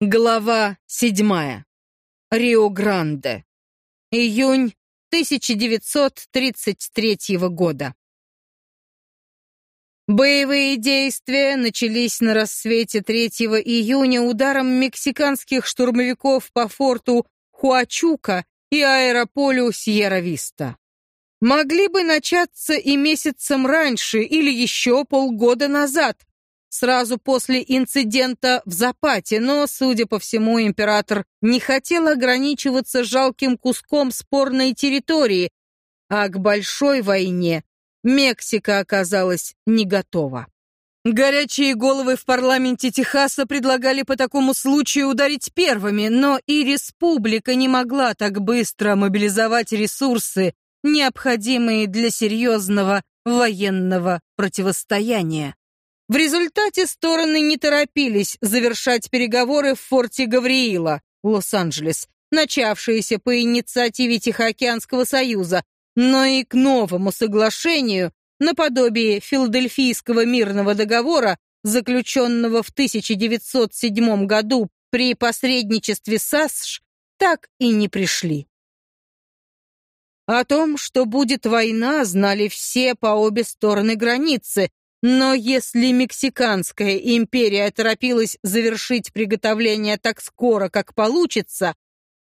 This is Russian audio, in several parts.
Глава седьмая. Рио-Гранде. Июнь 1933 года. Боевые действия начались на рассвете 3 июня ударом мексиканских штурмовиков по форту Хуачука и аэрополю Сьерра-Виста. Могли бы начаться и месяцем раньше или еще полгода назад, сразу после инцидента в Запате, но, судя по всему, император не хотел ограничиваться жалким куском спорной территории, а к большой войне Мексика оказалась не готова. Горячие головы в парламенте Техаса предлагали по такому случаю ударить первыми, но и республика не могла так быстро мобилизовать ресурсы, необходимые для серьезного военного противостояния. В результате стороны не торопились завершать переговоры в форте Гавриила, Лос-Анджелес, начавшиеся по инициативе Тихоокеанского союза, но и к новому соглашению, наподобие Филадельфийского мирного договора, заключенного в 1907 году при посредничестве САСШ, так и не пришли. О том, что будет война, знали все по обе стороны границы, но если Мексиканская империя торопилась завершить приготовление так скоро, как получится,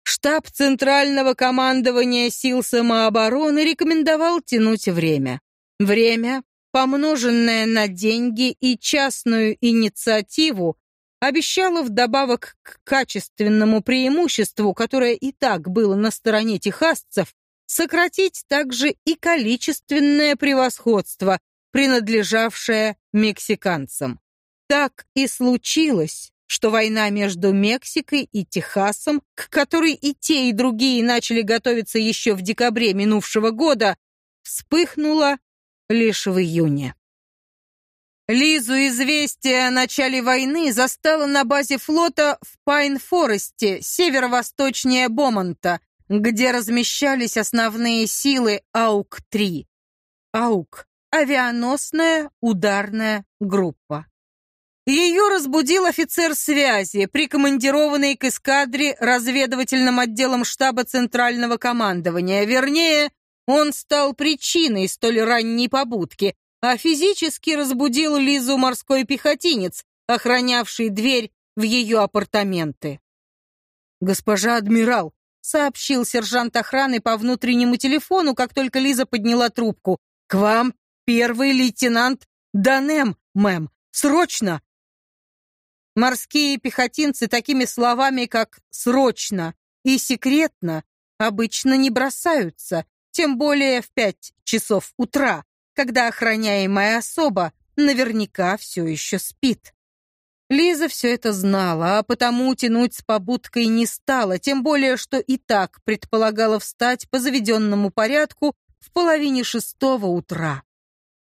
штаб Центрального командования сил самообороны рекомендовал тянуть время. Время, помноженное на деньги и частную инициативу, обещало вдобавок к качественному преимуществу, которое и так было на стороне техасцев, сократить также и количественное превосходство, принадлежавшая мексиканцам. Так и случилось, что война между Мексикой и Техасом, к которой и те, и другие начали готовиться еще в декабре минувшего года, вспыхнула лишь в июне. Лизу известие о начале войны застало на базе флота в Пайн-Форесте, северо-восточнее Бомонта, где размещались основные силы АУК-3. АУК авианосная ударная группа. Ее разбудил офицер связи, прикомандированный к эскадре разведывательным отделом штаба Центрального командования. Вернее, он стал причиной столь ранней побудки, а физически разбудил Лизу морской пехотинец, охранявший дверь в ее апартаменты. «Госпожа адмирал», — сообщил сержант охраны по внутреннему телефону, как только Лиза подняла трубку, — «к вам Первый лейтенант Данем, мэм, срочно!» Морские пехотинцы такими словами, как «срочно» и «секретно» обычно не бросаются, тем более в пять часов утра, когда охраняемая особа наверняка все еще спит. Лиза все это знала, а потому тянуть с побудкой не стала, тем более, что и так предполагала встать по заведенному порядку в половине шестого утра.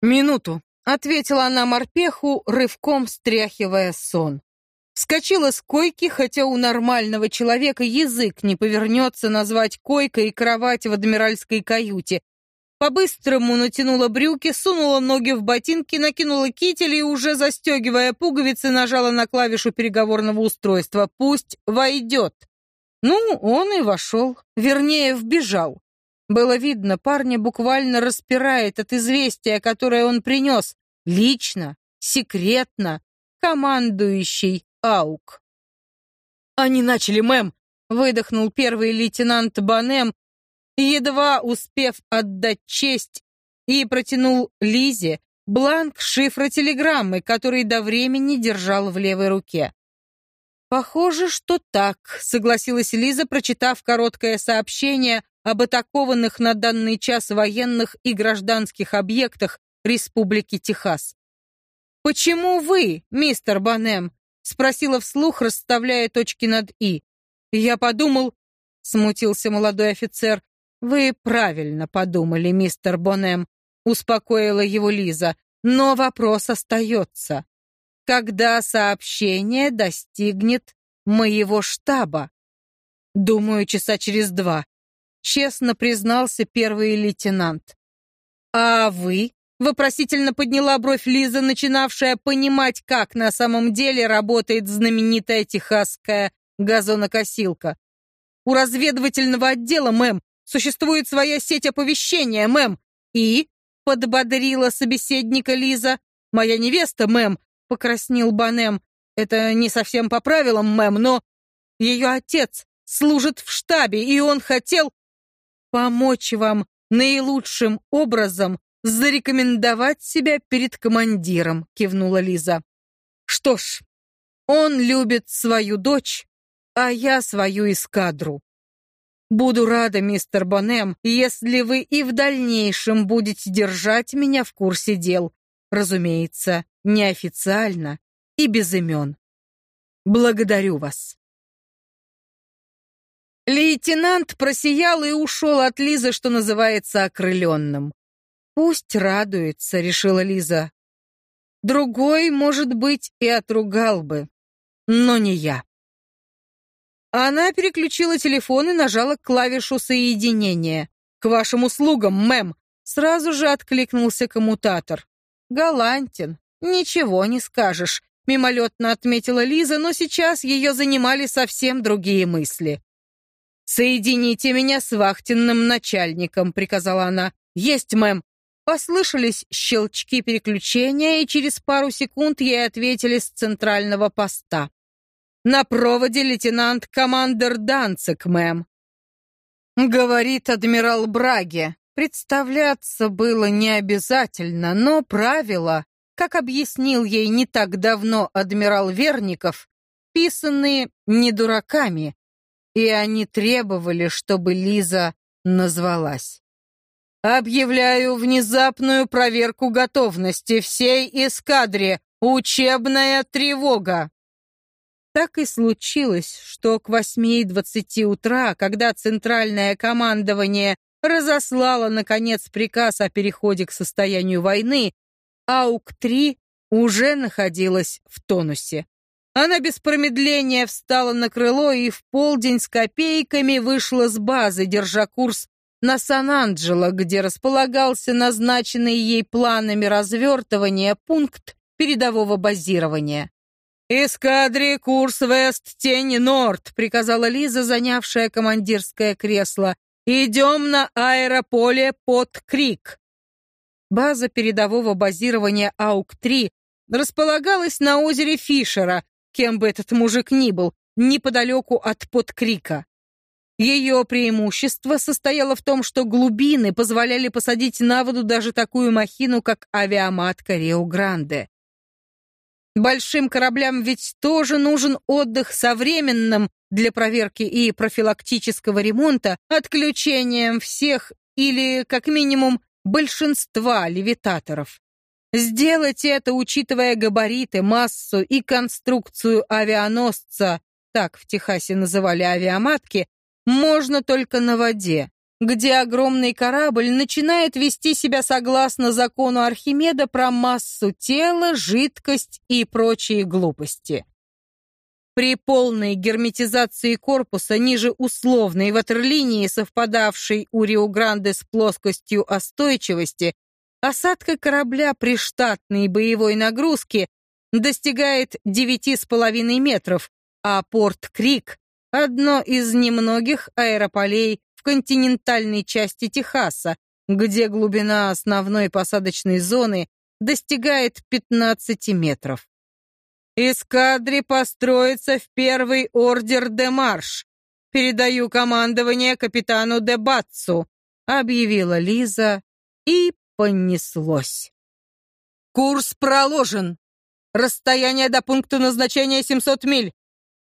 «Минуту», — ответила она морпеху, рывком стряхивая сон. Вскочила с койки, хотя у нормального человека язык не повернется назвать койкой и кровать в адмиральской каюте. По-быстрому натянула брюки, сунула ноги в ботинки, накинула китель и, уже застегивая пуговицы, нажала на клавишу переговорного устройства. «Пусть войдет». Ну, он и вошел, вернее, вбежал. Было видно, парня буквально распирает от известия, которое он принес. Лично, секретно, командующий АУК. «Они начали, мэм!» — выдохнул первый лейтенант Банем, едва успев отдать честь, и протянул Лизе бланк шифра телеграммы, который до времени держал в левой руке. «Похоже, что так», — согласилась Лиза, прочитав короткое сообщение об атакованных на данный час военных и гражданских объектах Республики Техас. «Почему вы, мистер Банем?» — спросила вслух, расставляя точки над «и». «Я подумал...» — смутился молодой офицер. «Вы правильно подумали, мистер Бонем», — успокоила его Лиза. «Но вопрос остается. Когда сообщение достигнет моего штаба?» «Думаю, часа через два. честно признался первый лейтенант. «А вы?» — вопросительно подняла бровь Лиза, начинавшая понимать, как на самом деле работает знаменитая техасская газонокосилка. «У разведывательного отдела, мэм, существует своя сеть оповещения, мэм. И?» — подбодрила собеседника Лиза. «Моя невеста, мэм», — покраснел Банем. «Это не совсем по правилам, мэм, но ее отец служит в штабе, и он хотел помочь вам наилучшим образом зарекомендовать себя перед командиром», — кивнула Лиза. «Что ж, он любит свою дочь, а я свою эскадру. Буду рада, мистер Бонем, если вы и в дальнейшем будете держать меня в курсе дел. Разумеется, неофициально и без имен. Благодарю вас. Лейтенант просиял и ушел от Лизы, что называется, окрыленным. «Пусть радуется», — решила Лиза. «Другой, может быть, и отругал бы, но не я». Она переключила телефон и нажала клавишу соединения. «К вашим услугам, мэм!» Сразу же откликнулся коммутатор. «Галантин, ничего не скажешь», — мимолетно отметила Лиза, но сейчас ее занимали совсем другие мысли. «Соедините меня с вахтенным начальником», — приказала она. «Есть, мэм». Послышались щелчки переключения, и через пару секунд ей ответили с центрального поста. На проводе лейтенант-командер Данцик, мэм. Говорит адмирал Браге. Представляться было не обязательно, но правила, как объяснил ей не так давно адмирал Верников, писаны не дураками, и они требовали, чтобы Лиза назвалась. «Объявляю внезапную проверку готовности всей эскадре. Учебная тревога!» Так и случилось, что к 8.20 утра, когда центральное командование разослало, наконец, приказ о переходе к состоянию войны, АУК-3 уже находилась в тонусе. Она без промедления встала на крыло и в полдень с копейками вышла с базы, держа курс на Сан-Анджело, где располагался назначенный ей планами развертывания пункт передового базирования. «Эскадре курс вест, тень норд», — приказала Лиза, занявшая командирское кресло. «Идем на аэрополе под Крик». База передового базирования АУК-3 располагалась на озере Фишера, кем бы этот мужик ни был, неподалеку от Подкрика. Ее преимущество состояло в том, что глубины позволяли посадить на воду даже такую махину, как авиаматка Рио-Гранде. Большим кораблям ведь тоже нужен отдых современным для проверки и профилактического ремонта, отключением всех или, как минимум, большинства левитаторов. Сделать это, учитывая габариты, массу и конструкцию авианосца, так в Техасе называли авиаматки, можно только на воде где огромный корабль начинает вести себя согласно закону Архимеда про массу тела, жидкость и прочие глупости. При полной герметизации корпуса ниже условной ватерлинии, совпадавшей у Рио-Гранде с плоскостью остойчивости, осадка корабля при штатной боевой нагрузке достигает 9,5 метров, а порт Крик — одно из немногих аэрополей в континентальной части Техаса, где глубина основной посадочной зоны достигает 15 метров. «Эскадре построиться в первый ордер де марш. Передаю командование капитану де Батцу», объявила Лиза, и понеслось. «Курс проложен. Расстояние до пункта назначения 700 миль.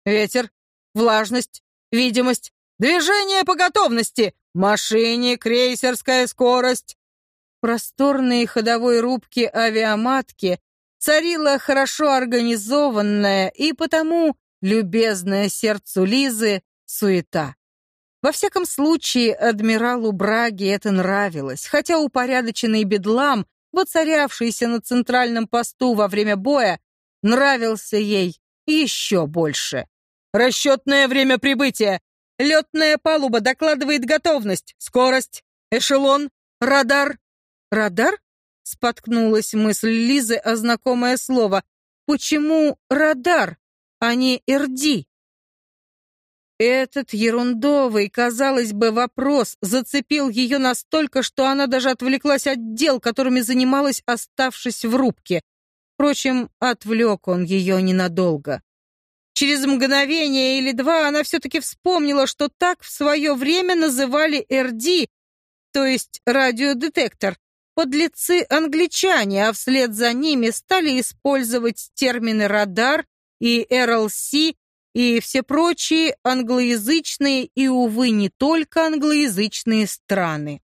Ветер, влажность, видимость Движение по готовности! Машине крейсерская скорость!» В просторной ходовой рубке авиаматки царила хорошо организованная и потому любезная сердцу Лизы суета. Во всяком случае, адмиралу Браге это нравилось, хотя упорядоченный бедлам, воцарявшийся на центральном посту во время боя, нравился ей еще больше. «Расчетное время прибытия! Летная палуба докладывает готовность, скорость, эшелон, радар». «Радар?» — споткнулась мысль Лизы о знакомое слово. «Почему радар, а не РД?» Этот ерундовый, казалось бы, вопрос зацепил ее настолько, что она даже отвлеклась от дел, которыми занималась, оставшись в рубке. Впрочем, отвлек он ее ненадолго. Через мгновение или два она все-таки вспомнила, что так в свое время называли РД, то есть радиодетектор, подлецы-англичане, а вслед за ними стали использовать термины «радар» и «РЛС», и все прочие англоязычные и, увы, не только англоязычные страны.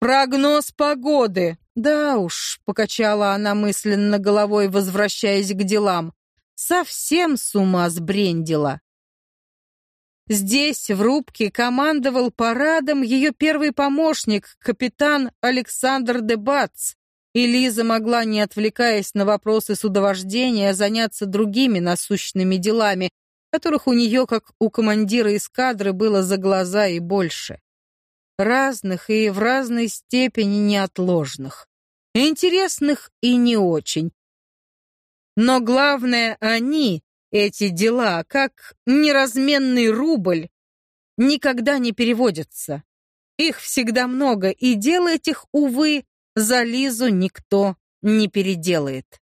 «Прогноз погоды!» «Да уж», — покачала она мысленно головой, возвращаясь к делам, «совсем с ума сбрендила». Здесь, в рубке, командовал парадом ее первый помощник, капитан Александр Дебац, и Лиза могла, не отвлекаясь на вопросы судовождения, заняться другими насущными делами, которых у нее, как у командира эскадры, было за глаза и больше. Разных и в разной степени неотложных. Интересных и не очень. Но главное, они, эти дела, как неразменный рубль, никогда не переводятся. Их всегда много, и делать их, увы, за Лизу никто не переделает.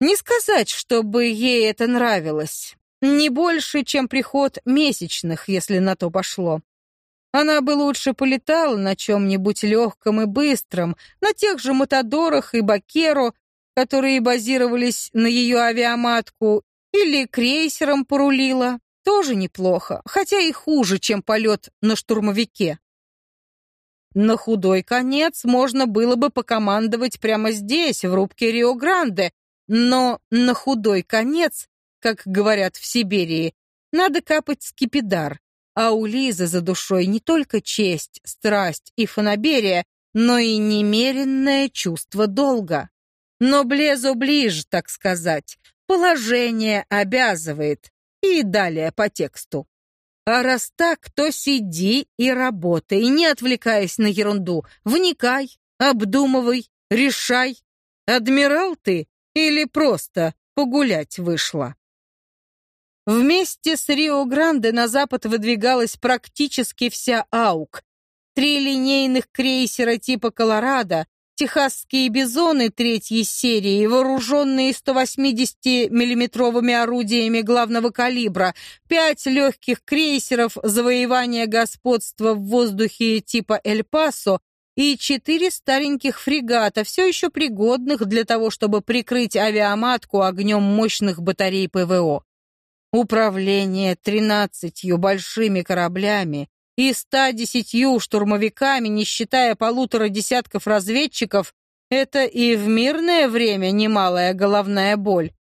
Не сказать, чтобы ей это нравилось. Не больше, чем приход месячных, если на то пошло. Она бы лучше полетала на чем-нибудь легком и быстром, на тех же Матадорах и Бакеро, которые базировались на ее авиаматку, или крейсером порулила. Тоже неплохо, хотя и хуже, чем полет на штурмовике. На худой конец можно было бы покомандовать прямо здесь, в рубке Рио-Гранде, но на худой конец как говорят в Сибири, надо капать скипидар, а у Лизы за душой не только честь, страсть и фанаберия, но и немеренное чувство долга. Но блезу ближе, так сказать, положение обязывает. И далее по тексту. А раз так, то сиди и работай, не отвлекаясь на ерунду. Вникай, обдумывай, решай. Адмирал ты или просто погулять вышла? Вместе с Рио-Гранде на запад выдвигалась практически вся АУК. Три линейных крейсера типа «Колорадо», техасские бизоны третьей серии, вооруженные 180 миллиметровыми орудиями главного калибра, пять легких крейсеров завоевания господства в воздухе типа «Эль-Пасо» и четыре стареньких фрегата, все еще пригодных для того, чтобы прикрыть авиаматку огнем мощных батарей ПВО. Управление тринадцатью большими кораблями и 110 штурмовиками, не считая полутора десятков разведчиков, это и в мирное время немалая головная боль.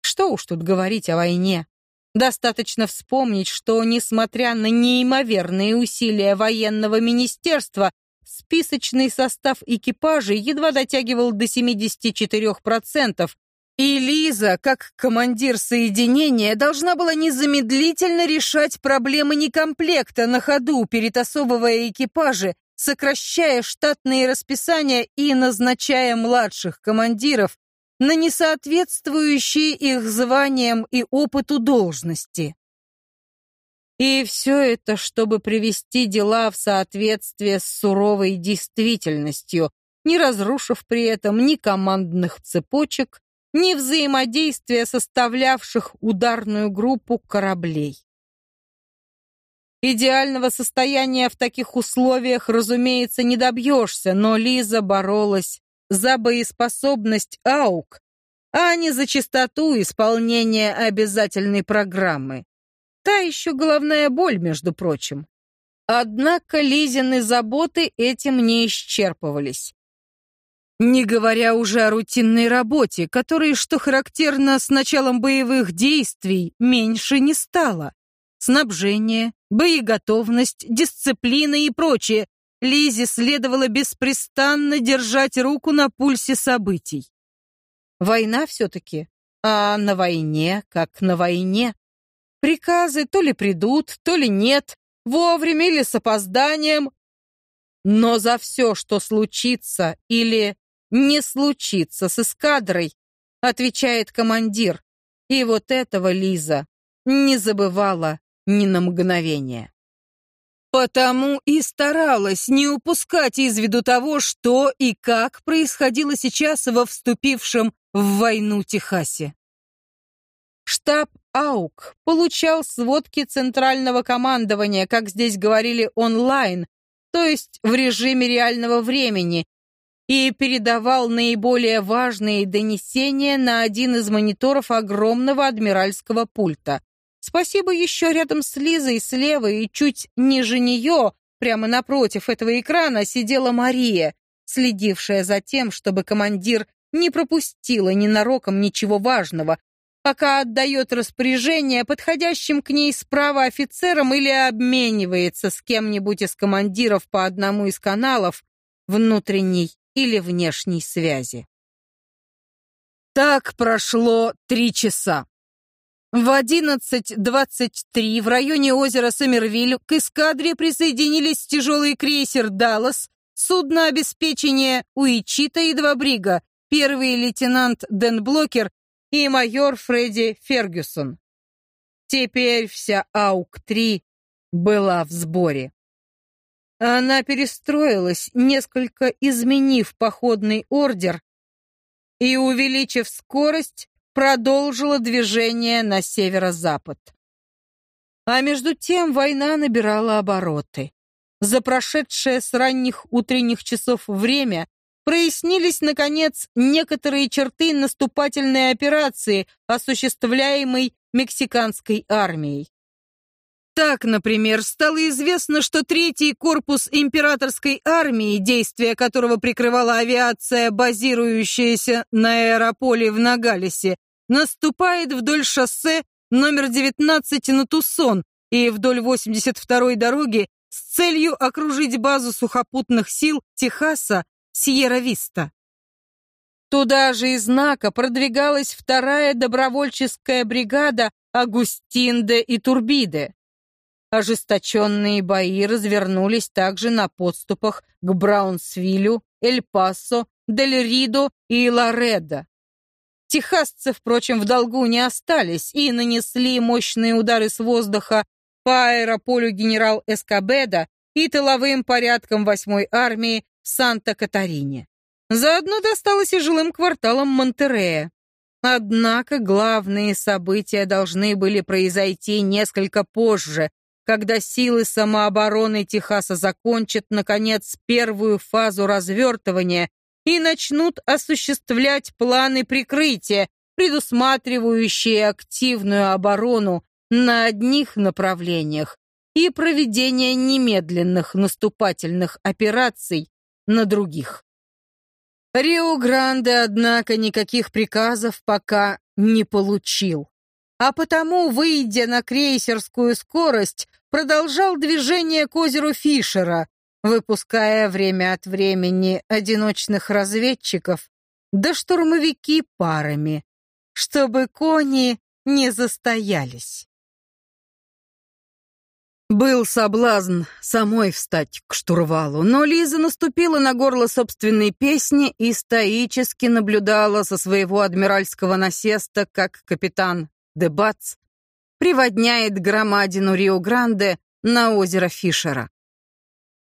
Что уж тут говорить о войне. Достаточно вспомнить, что, несмотря на неимоверные усилия военного министерства, списочный состав экипажей едва дотягивал до 74%, и Лиза, как командир соединения, должна была незамедлительно решать проблемы некомплекта на ходу, перетасовывая экипажи, сокращая штатные расписания и назначая младших командиров на несоответствующие их званиям и опыту должности. И все это, чтобы привести дела в соответствие с суровой действительностью, не разрушив при этом ни командных цепочек, ни взаимодействия составлявших ударную группу кораблей. Идеального состояния в таких условиях, разумеется, не добьешься, но Лиза боролась за боеспособность АУК, а не за чистоту исполнения обязательной программы. Та еще головная боль, между прочим. Однако Лизины заботы этим не исчерпывались. Не говоря уже о рутинной работе, которой, что характерно с началом боевых действий, меньше не стало. Снабжение, боеготовность, дисциплина и прочее. Лизе следовало беспрестанно держать руку на пульсе событий. Война все-таки, а на войне как на войне. Приказы то ли придут, то ли нет, вовремя или с опозданием. Но за все, что случится или не случится с эскадрой, отвечает командир. И вот этого Лиза не забывала ни на мгновение. Потому и старалась не упускать из виду того, что и как происходило сейчас во вступившем в войну Техасе. Штаб АУК получал сводки Центрального командования, как здесь говорили, онлайн, то есть в режиме реального времени, и передавал наиболее важные донесения на один из мониторов огромного адмиральского пульта. Спасибо еще рядом с Лизой слева и чуть ниже нее, прямо напротив этого экрана, сидела Мария, следившая за тем, чтобы командир не пропустила ненароком ничего важного, пока отдает распоряжение подходящим к ней справа офицерам или обменивается с кем-нибудь из командиров по одному из каналов внутренней или внешней связи. Так прошло три часа. В 11.23 в районе озера Сомервиль к эскадре присоединились тяжелый крейсер «Даллас», судно обеспечения «Уичита» и два брига, первый лейтенант Дэн Блокер и майор Фредди Фергюсон. Теперь вся АУК-3 была в сборе. Она перестроилась, несколько изменив походный ордер и, увеличив скорость, продолжила движение на северо-запад. А между тем война набирала обороты. За прошедшее с ранних утренних часов время прояснились, наконец, некоторые черты наступательной операции, осуществляемой мексиканской армией. Так, например, стало известно, что третий корпус императорской армии, действия которого прикрывала авиация, базирующаяся на аэрополе в Нагалисе, наступает вдоль шоссе номер 19 на Тусон и вдоль 82-й дороги с целью окружить базу сухопутных сил Техаса Сьерра-Виста. Туда же из знака продвигалась вторая добровольческая бригада Агустинде и Турбиде. Ожесточенные бои развернулись также на подступах к Браунсвиллю, Эль-Пасо, Дель-Ридо и Лоредо. Техасцы, впрочем, в долгу не остались и нанесли мощные удары с воздуха по аэрополю генерал Эскобеда и тыловым порядкам 8-й армии в Санта-Катарине. Заодно досталось и жилым кварталам Монтерея. Однако главные события должны были произойти несколько позже, когда силы самообороны Техаса закончат, наконец, первую фазу развертывания и начнут осуществлять планы прикрытия, предусматривающие активную оборону на одних направлениях и проведение немедленных наступательных операций на других. Рио-Гранде, однако, никаких приказов пока не получил а потому, выйдя на крейсерскую скорость, продолжал движение к озеру Фишера, выпуская время от времени одиночных разведчиков да штурмовики парами, чтобы кони не застоялись. Был соблазн самой встать к штурвалу, но Лиза наступила на горло собственной песни и стоически наблюдала со своего адмиральского насеста, как капитан Дебац приводняет громадину Рио-Гранде на озеро Фишера.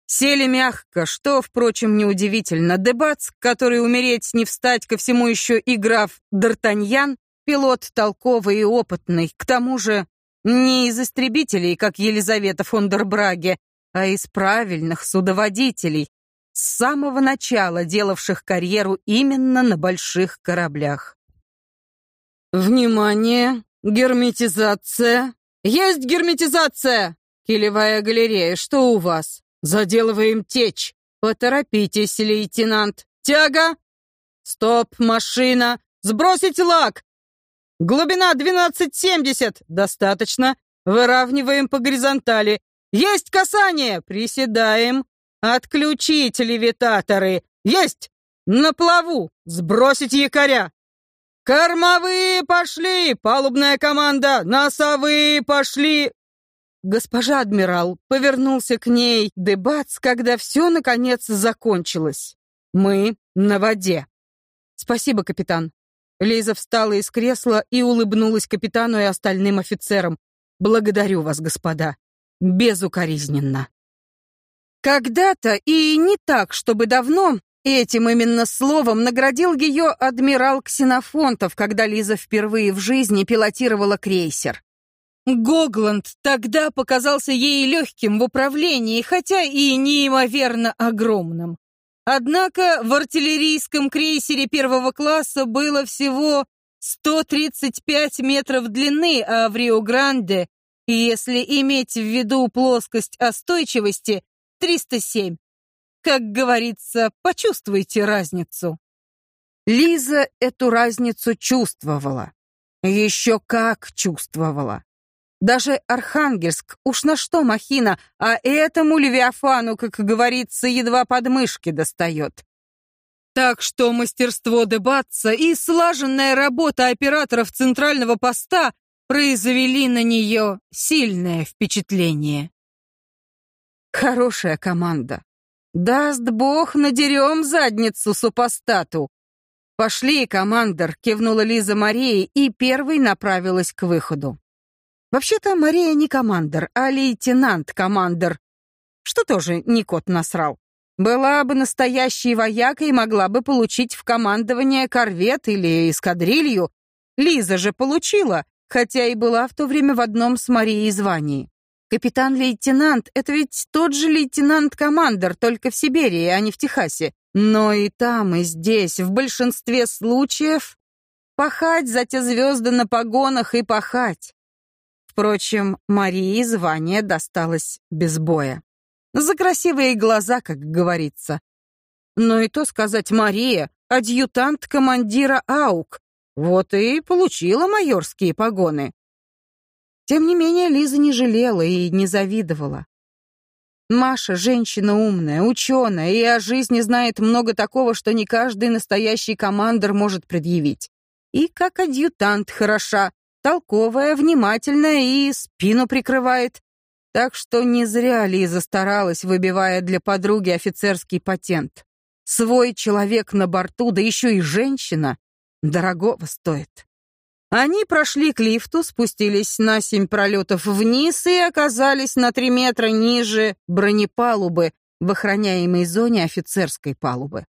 Сели мягко, что, впрочем, неудивительно. Дебац, который умереть не встать ко всему еще и граф Д'Артаньян, пилот толковый и опытный, к тому же не из истребителей, как Елизавета фон дер Браге, а из правильных судоводителей, с самого начала делавших карьеру именно на больших кораблях. «Внимание! «Герметизация?» «Есть герметизация!» «Килевая галерея, что у вас?» «Заделываем течь!» «Поторопитесь, лейтенант!» «Тяга!» «Стоп, машина! Сбросить лак!» «Глубина 12,70!» «Достаточно!» «Выравниваем по горизонтали!» «Есть касание!» «Приседаем!» «Отключить левитаторы!» «Есть!» «На плаву! Сбросить якоря!» «Кормовые пошли! Палубная команда! Носовые пошли!» Госпожа адмирал повернулся к ней дебац, когда все, наконец, закончилось. «Мы на воде». «Спасибо, капитан». Лиза встала из кресла и улыбнулась капитану и остальным офицерам. «Благодарю вас, господа. Безукоризненно». Когда-то, и не так, чтобы давно, этим именно словом наградил ее адмирал Ксенофонтов, когда Лиза впервые в жизни пилотировала крейсер. Гогланд тогда показался ей легким в управлении, хотя и неимоверно огромным. Однако в артиллерийском крейсере первого класса было всего 135 метров длины, а в Рио-Гранде, если иметь в виду плоскость остойчивости, 307. Как говорится, почувствуйте разницу. Лиза эту разницу чувствовала. Еще как чувствовала. Даже Архангельск, уж на что махина, а этому Левиафану, как говорится, едва подмышки достает. Так что мастерство дебатца и слаженная работа операторов центрального поста произвели на нее сильное впечатление. Хорошая команда. Даст бог, надерем задницу супостату. Пошли, командор, кивнула Лиза Марии и первой направилась к выходу. Вообще-то Мария не командор, а лейтенант-командор, что тоже не кот насрал. Была бы настоящей воякой могла бы получить в командование корвет или эскадрилью. Лиза же получила, хотя и была в то время в одном с Марией звании. Капитан-лейтенант — это ведь тот же лейтенант-командор, только в Сибири, а не в Техасе. Но и там, и здесь, в большинстве случаев, пахать за те звезды на погонах и пахать. Впрочем, Марии звание досталось без боя. За красивые глаза, как говорится. Но и то сказать Мария, адъютант командира АУК, вот и получила майорские погоны. Тем не менее, Лиза не жалела и не завидовала. Маша — женщина умная, ученая, и о жизни знает много такого, что не каждый настоящий командир может предъявить. И как адъютант хороша, толковая, внимательная и спину прикрывает. Так что не зря Лиза старалась, выбивая для подруги офицерский патент. Свой человек на борту, да еще и женщина, дорогого стоит. Они прошли к лифту, спустились на семь пролетов вниз и оказались на три метра ниже бронепалубы в охраняемой зоне офицерской палубы.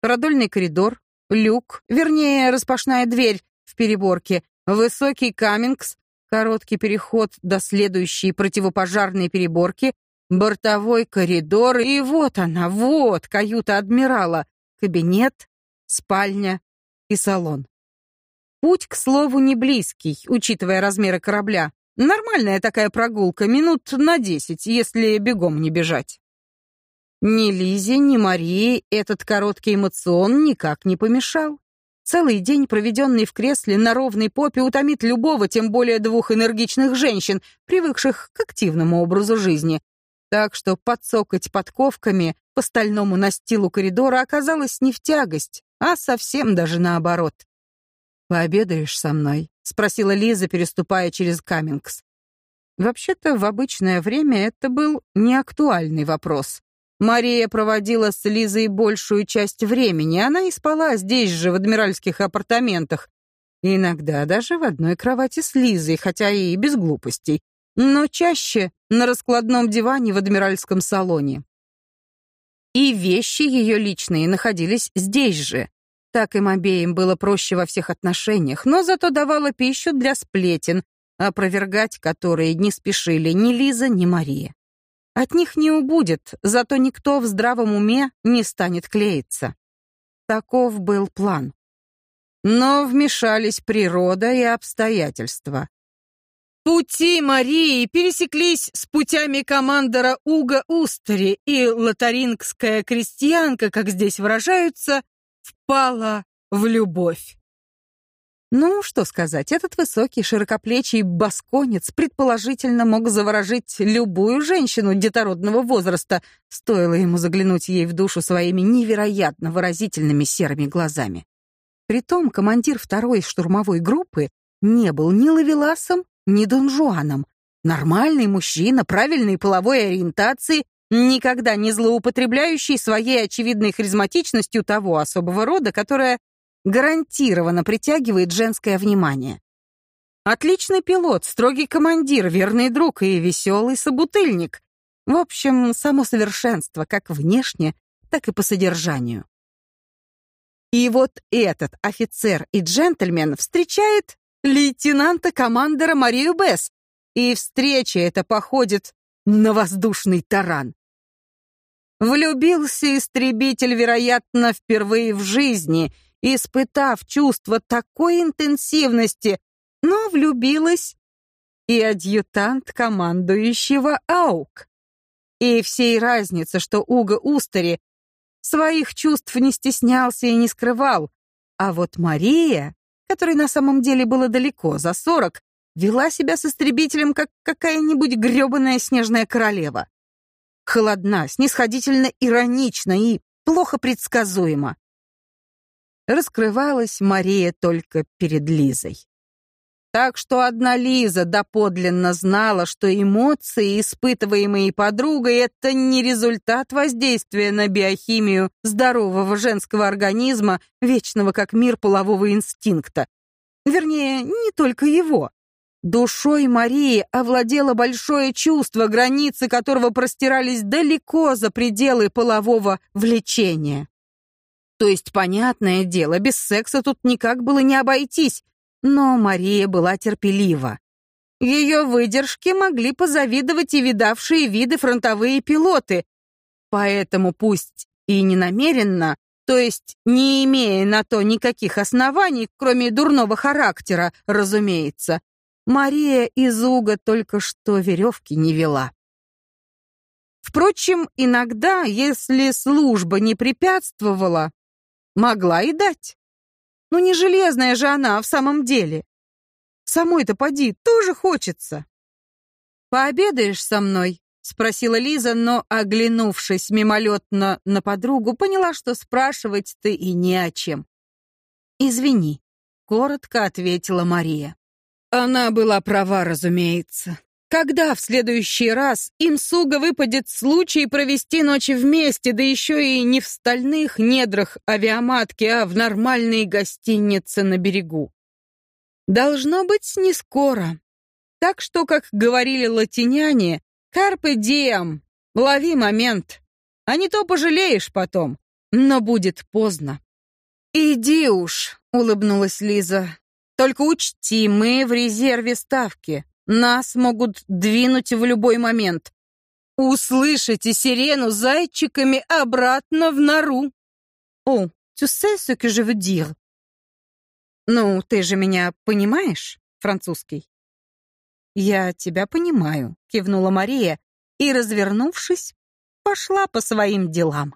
Продольный коридор, люк, вернее, распашная дверь в переборке, высокий камингс, короткий переход до следующей противопожарной переборки, бортовой коридор, и вот она, вот каюта адмирала, кабинет, спальня и салон. Путь, к слову, не близкий, учитывая размеры корабля. Нормальная такая прогулка, минут на десять, если бегом не бежать. Ни Лизе, ни Марии этот короткий эмоцион никак не помешал. Целый день, проведенный в кресле на ровной попе, утомит любого, тем более двух энергичных женщин, привыкших к активному образу жизни. Так что подсокать подковками по стальному настилу коридора оказалось не в тягость, а совсем даже наоборот. «Пообедаешь со мной?» — спросила Лиза, переступая через Каммингс. Вообще-то, в обычное время это был неактуальный вопрос. Мария проводила с Лизой большую часть времени. Она и спала здесь же, в адмиральских апартаментах. Иногда даже в одной кровати с Лизой, хотя и без глупостей. Но чаще на раскладном диване в адмиральском салоне. И вещи ее личные находились здесь же. Так им обеим было проще во всех отношениях, но зато давала пищу для сплетен, опровергать которые не спешили ни Лиза, ни Мария. От них не убудет, зато никто в здравом уме не станет клеиться. Таков был план. Но вмешались природа и обстоятельства. Пути Марии пересеклись с путями командора Уга Устери, и лотарингская крестьянка, как здесь выражаются, впала в любовь. Ну, что сказать, этот высокий, широкоплечий басконец предположительно мог заворожить любую женщину детородного возраста, стоило ему заглянуть ей в душу своими невероятно выразительными серыми глазами. Притом командир второй штурмовой группы не был ни лавеласом, ни донжуаном. Нормальный мужчина, правильной половой ориентации, никогда не злоупотребляющий своей очевидной харизматичностью того особого рода, которая гарантированно притягивает женское внимание. Отличный пилот, строгий командир, верный друг и веселый собутыльник. В общем, само совершенство, как внешне, так и по содержанию. И вот этот офицер и джентльмен встречает лейтенанта-командора Марию Бесс, и встреча эта походит на воздушный таран. Влюбился истребитель, вероятно, впервые в жизни, испытав чувство такой интенсивности, но влюбилась и адъютант командующего АУК. И всей разницы, что Уго Устари своих чувств не стеснялся и не скрывал, а вот Мария, которой на самом деле было далеко за сорок, вела себя с истребителем, как какая-нибудь грёбаная снежная королева. Холодна, снисходительно иронична и плохо предсказуема. Раскрывалась Мария только перед Лизой. Так что одна Лиза доподлинно знала, что эмоции, испытываемые подругой, это не результат воздействия на биохимию здорового женского организма, вечного как мир полового инстинкта. Вернее, не только его. Душой Марии овладело большое чувство, границы которого простирались далеко за пределы полового влечения. То есть, понятное дело, без секса тут никак было не обойтись, но Мария была терпелива. Ее выдержке могли позавидовать и видавшие виды фронтовые пилоты, поэтому пусть и не намеренно, то есть не имея на то никаких оснований, кроме дурного характера, разумеется, Мария из Уга только что веревки не вела. Впрочем, иногда, если служба не препятствовала, могла и дать. Ну не железная же она в самом деле. Самой-то поди, тоже хочется. Пообедаешь со мной? спросила Лиза, но, оглянувшись мимолетно на подругу, поняла, что спрашивать ты и не о чем. Извини, коротко ответила Мария. Она была права, разумеется. Когда в следующий раз им с Уго выпадет случай провести ночи вместе, да еще и не в стальных недрах авиаматки, а в нормальной гостинице на берегу? Должно быть, не скоро. Так что, как говорили латиняне, «Карпе диам» — лови момент. А не то пожалеешь потом, но будет поздно. «Иди уж», — улыбнулась Лиза. «Только учти, мы в резерве ставки. Нас могут двинуть в любой момент. Услышите сирену зайчиками обратно в нору. О, tu sais ce que je veux dire? Ну, ты же меня понимаешь, французский? Я тебя понимаю, кивнула Мария и, развернувшись, пошла по своим делам.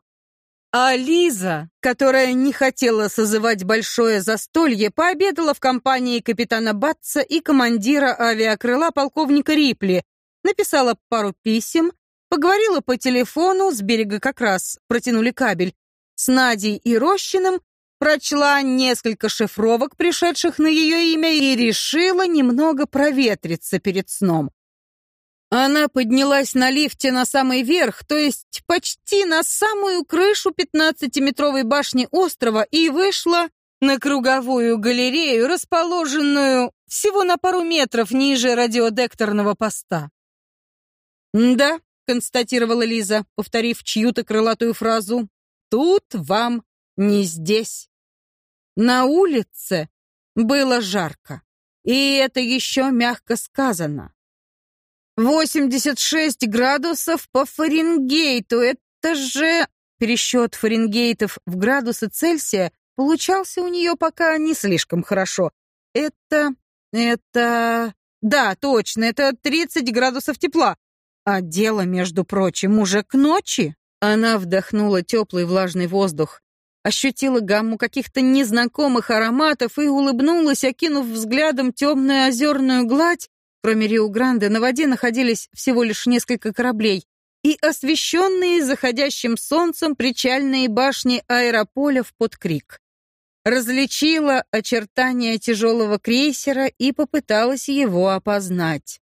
А Лиза, которая не хотела созывать большое застолье, пообедала в компании капитана Батца и командира авиакрыла полковника Рипли, написала пару писем, поговорила по телефону, с берега как раз протянули кабель, с Надей и Рощиным, прочла несколько шифровок, пришедших на ее имя, и решила немного проветриться перед сном. Она поднялась на лифте на самый верх, то есть почти на самую крышу пятнадцатиметровой башни острова и вышла на круговую галерею, расположенную всего на пару метров ниже радиодекторного поста. «Да», — констатировала Лиза, повторив чью-то крылатую фразу, «тут вам не здесь». На улице было жарко, и это еще мягко сказано. 86 градусов по Фаренгейту. Это же... Пересчет Фаренгейтов в градусы Цельсия получался у нее пока не слишком хорошо. Это... это... Да, точно, это 30 градусов тепла. А дело, между прочим, уже к ночи. Она вдохнула теплый влажный воздух, ощутила гамму каких-то незнакомых ароматов и улыбнулась, окинув взглядом темную озерную гладь, Кроме Рио-Гранде на воде находились всего лишь несколько кораблей и освещенные заходящим солнцем причальные башни аэрополя в Подкрик. различила очертания тяжелого крейсера и попыталась его опознать.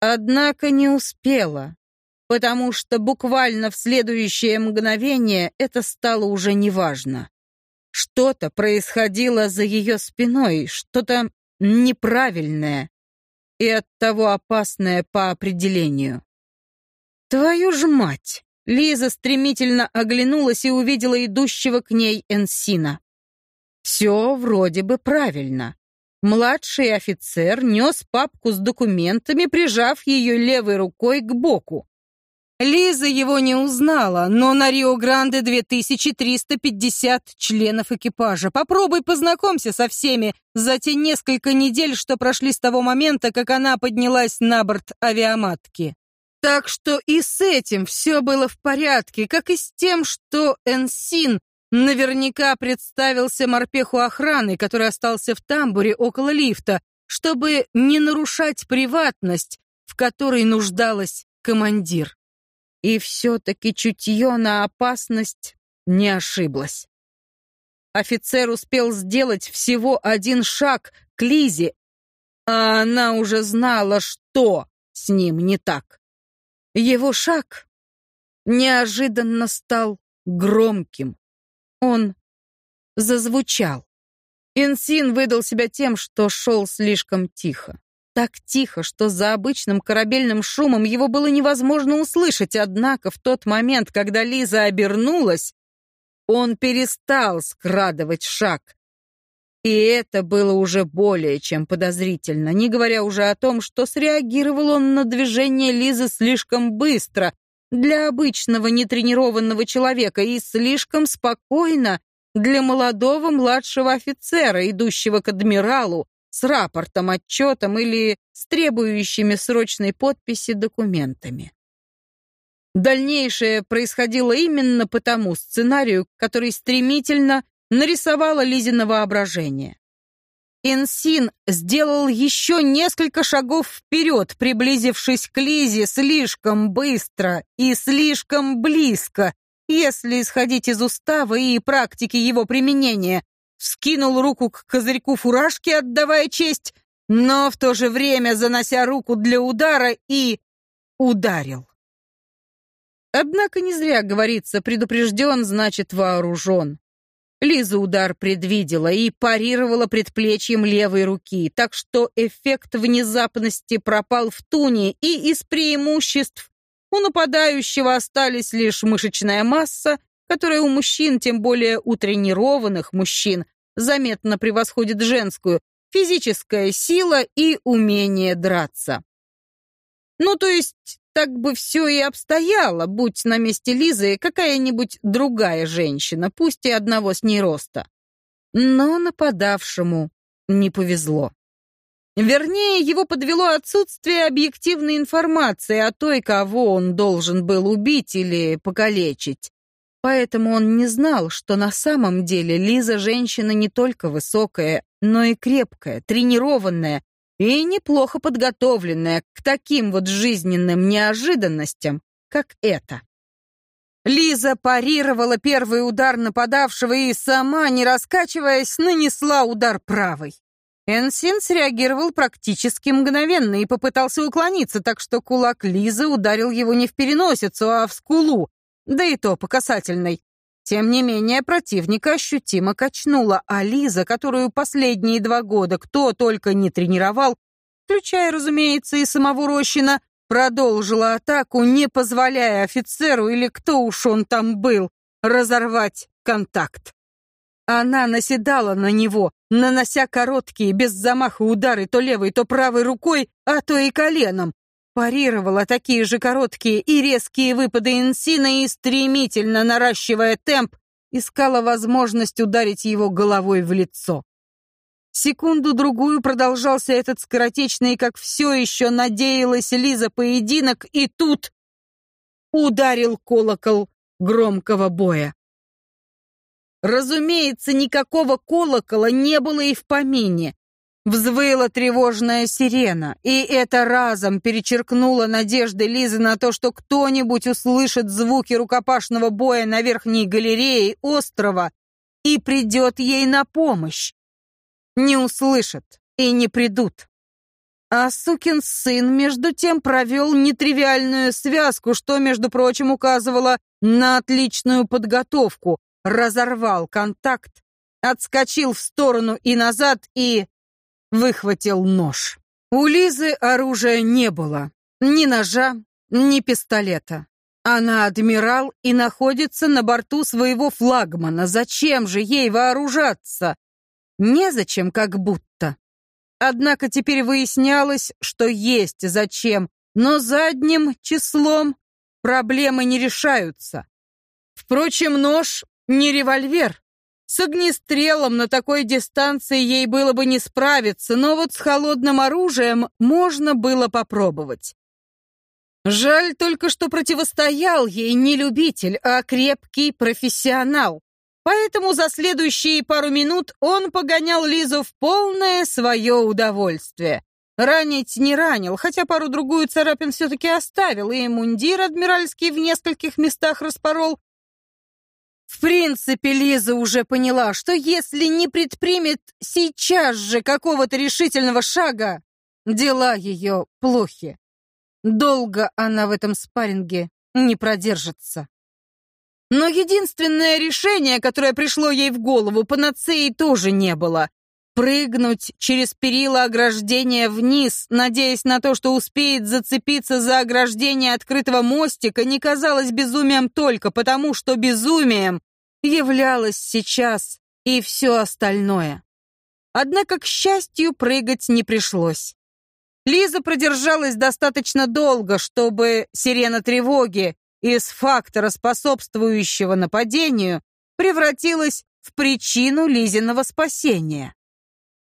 Однако не успела, потому что буквально в следующее мгновение это стало уже неважно. Что-то происходило за ее спиной, что-то неправильное и оттого опасное по определению. «Твою ж мать!» Лиза стремительно оглянулась и увидела идущего к ней Энсина. Все вроде бы правильно. Младший офицер нес папку с документами, прижав ее левой рукой к боку. Лиза его не узнала, но на Рио-Гранде 2350 членов экипажа. Попробуй познакомься со всеми за те несколько недель, что прошли с того момента, как она поднялась на борт авиаматки. Так что и с этим все было в порядке, как и с тем, что Энсин наверняка представился морпеху охраны, который остался в тамбуре около лифта, чтобы не нарушать приватность, в которой нуждалась командир. И все-таки чутье на опасность не ошиблось. Офицер успел сделать всего один шаг к Лизе, а она уже знала, что с ним не так. Его шаг неожиданно стал громким. Он зазвучал. Инсин выдал себя тем, что шел слишком тихо. Так тихо, что за обычным корабельным шумом его было невозможно услышать, однако в тот момент, когда Лиза обернулась, он перестал скрадывать шаг. И это было уже более чем подозрительно, не говоря уже о том, что среагировал он на движение Лизы слишком быстро для обычного нетренированного человека и слишком спокойно для молодого младшего офицера, идущего к адмиралу, с рапортом, отчетом или с требующими срочной подписи документами. Дальнейшее происходило именно по тому сценарию, который стремительно нарисовало Лизино воображение. Инсин сделал еще несколько шагов вперед, приблизившись к Лизе слишком быстро и слишком близко, если исходить из устава и практики его применения, вскинул руку к козырьку фуражки, отдавая честь, но в то же время занося руку для удара и ударил. Однако не зря говорится, предупрежден, значит вооружен. Лиза удар предвидела и парировала предплечьем левой руки, так что эффект внезапности пропал в туне, и из преимуществ у нападающего остались лишь мышечная масса, которая у мужчин, тем более у тренированных мужчин, заметно превосходит женскую, физическая сила и умение драться. Ну, то есть, так бы все и обстояло, будь на месте Лизы какая-нибудь другая женщина, пусть и одного с ней роста. Но нападавшему не повезло. Вернее, его подвело отсутствие объективной информации о той, кого он должен был убить или покалечить. Поэтому он не знал, что на самом деле Лиза женщина не только высокая, но и крепкая, тренированная и неплохо подготовленная к таким вот жизненным неожиданностям, как это. Лиза парировала первый удар нападавшего и сама, не раскачиваясь, нанесла удар правой. Энсин среагировал практически мгновенно и попытался уклониться, так что кулак Лизы ударил его не в переносицу, а в скулу, да и то по касательной. Тем не менее, противника ощутимо качнуло, а Лиза, которую последние два года кто только не тренировал, включая, разумеется, и самого Рощина, продолжила атаку, не позволяя офицеру или кто уж он там был, разорвать контакт. Она наседала на него, нанося короткие, без замаха удары то левой, то правой рукой, а то и коленом, парировала такие же короткие и резкие выпады Инсина и, стремительно наращивая темп, искала возможность ударить его головой в лицо. Секунду-другую продолжался этот скоротечный, как все еще надеялась Лиза, поединок, и тут ударил колокол громкого боя. Разумеется, никакого колокола не было и в помине. Взвыла тревожная сирена, и это разом перечеркнуло надежды Лизы на то, что кто-нибудь услышит звуки рукопашного боя на верхней галерее острова и придет ей на помощь. Не услышат и не придут. А сукин сын, между тем, провел нетривиальную связку, что, между прочим, указывало на отличную подготовку, разорвал контакт, отскочил в сторону и назад и выхватил нож. У Лизы оружия не было. Ни ножа, ни пистолета. Она адмирал и находится на борту своего флагмана. Зачем же ей вооружаться? Незачем, как будто. Однако теперь выяснялось, что есть зачем, но задним числом проблемы не решаются. Впрочем, нож не револьвер. С огнестрелом на такой дистанции ей было бы не справиться, но вот с холодным оружием можно было попробовать. Жаль только, что противостоял ей не любитель, а крепкий профессионал. Поэтому за следующие пару минут он погонял Лизу в полное свое удовольствие. Ранить не ранил, хотя пару-другую царапин все-таки оставил, и мундир адмиральский в нескольких местах распорол. В принципе, Лиза уже поняла, что если не предпримет сейчас же какого-то решительного шага, дела ее плохи. Долго она в этом спарринге не продержится. Но единственное решение, которое пришло ей в голову, панацеи тоже не было. Прыгнуть через перила ограждения вниз, надеясь на то, что успеет зацепиться за ограждение открытого мостика, не казалось безумием только потому, что безумием являлось сейчас и все остальное. Однако, к счастью, прыгать не пришлось. Лиза продержалась достаточно долго, чтобы сирена тревоги, из фактора, способствующего нападению, превратилась в причину Лизиного спасения.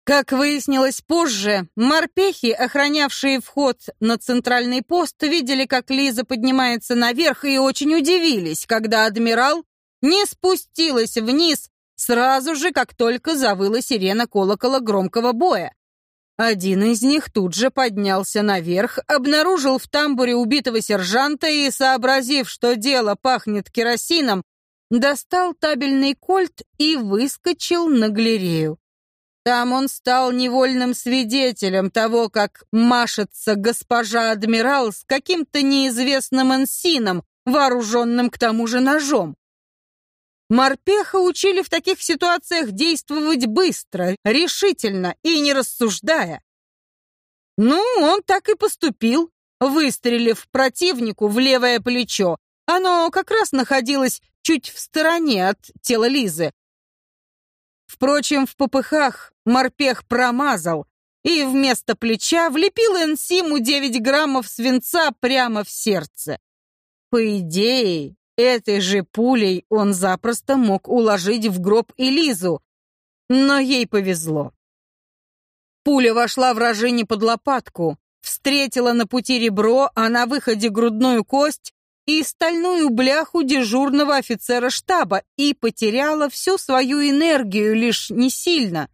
Как выяснилось позже, морпехи, охранявшие вход на центральный пост, видели, как Лиза поднимается наверх и очень удивились, когда адмирал не спустилась вниз сразу же, как только завыла сирена колокола громкого боя. Один из них тут же поднялся наверх, обнаружил в тамбуре убитого сержанта и, сообразив, что дело пахнет керосином, достал табельный кольт и выскочил на галерею. Там он стал невольным свидетелем того, как машется госпожа адмирал с каким-то неизвестным энсином, вооруженным к тому же ножом. Морпеха учили в таких ситуациях действовать быстро, решительно и не рассуждая. Ну, он так и поступил, выстрелив противнику в левое плечо. Оно как раз находилось чуть в стороне от тела Лизы. Впрочем, в попыхах морпех промазал и вместо плеча влепил Энсиму 9 граммов свинца прямо в сердце. По идее, Этой же пулей он запросто мог уложить в гроб Элизу, но ей повезло. Пуля вошла вражине под лопатку, встретила на пути ребро, а на выходе грудную кость и стальную бляху дежурного офицера штаба и потеряла всю свою энергию лишь не сильно,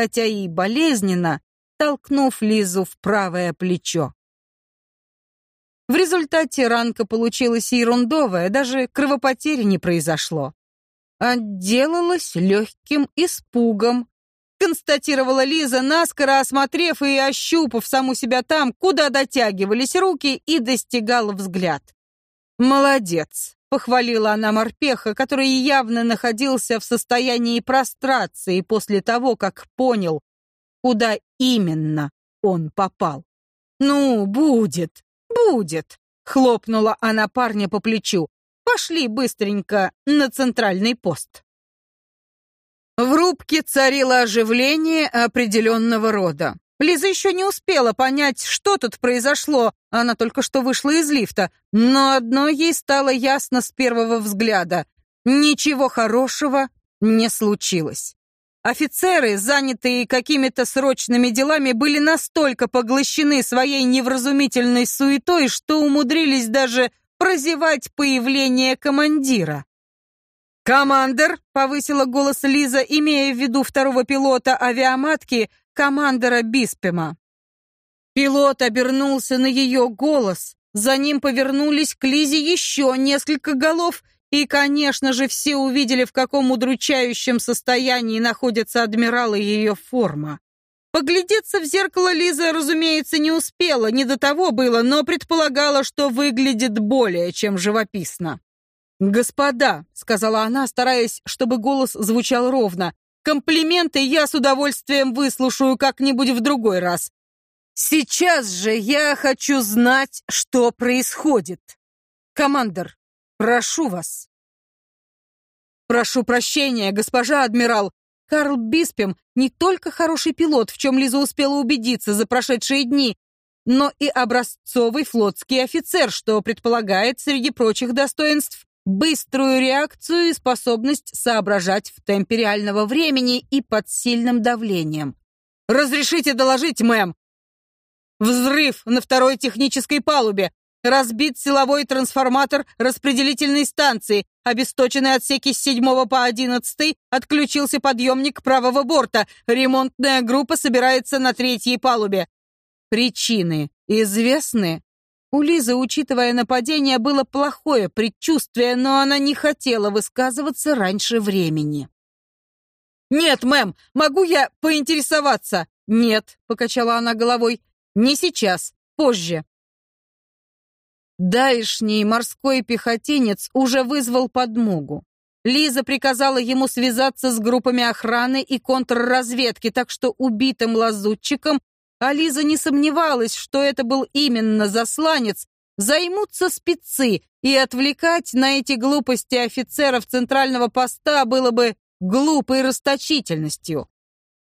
хотя и болезненно, толкнув Лизу в правое плечо. В результате ранка получилась ерундовая, даже кровопотери не произошло. Отделалась легким испугом, констатировала Лиза, наскоро осмотрев и ощупав саму себя там, куда дотягивались руки и достигал взгляд. «Молодец!» — похвалила она морпеха, который явно находился в состоянии прострации после того, как понял, куда именно он попал. «Ну, будет!» «Будет!» — хлопнула она парня по плечу. «Пошли быстренько на центральный пост». В рубке царило оживление определенного рода. Лиза еще не успела понять, что тут произошло, она только что вышла из лифта, но одно ей стало ясно с первого взгляда. Ничего хорошего не случилось. Офицеры, занятые какими-то срочными делами, были настолько поглощены своей невразумительной суетой, что умудрились даже прозевать появление командира. «Командер!» — повысила голос Лиза, имея в виду второго пилота авиаматки, командора Биспема. Пилот обернулся на ее голос. За ним повернулись к Лизе еще несколько голов, И, конечно же, все увидели, в каком удручающем состоянии находится адмирал и ее форма. Поглядеться в зеркало Лиза, разумеется, не успела, не до того было, но предполагала, что выглядит более чем живописно. «Господа», — сказала она, стараясь, чтобы голос звучал ровно, «комплименты я с удовольствием выслушаю как-нибудь в другой раз. Сейчас же я хочу знать, что происходит. Командор, прошу вас». «Прошу прощения, госпожа адмирал, Карл Биспем не только хороший пилот, в чем Лиза успела убедиться за прошедшие дни, но и образцовый флотский офицер, что предполагает, среди прочих достоинств, быструю реакцию и способность соображать в темпе реального времени и под сильным давлением. «Разрешите доложить, мэм!» Взрыв на второй технической палубе. Разбит силовой трансформатор распределительной станции. Обесточены отсеки с 7 по 11. Отключился подъемник правого борта. Ремонтная группа собирается на третьей палубе. Причины известны? У Лизы, учитывая нападение, было плохое предчувствие, но она не хотела высказываться раньше времени. «Нет, мэм, могу я поинтересоваться?» «Нет», — покачала она головой, — «не сейчас, позже». Давишний морской пехотинец уже вызвал подмогу. Лиза приказала ему связаться с группами охраны и контрразведки, так что убитым лазутчиком, а Лиза не сомневалась, что это был именно засланец, займутся спецы, и отвлекать на эти глупости офицеров центрального поста было бы глупой расточительностью.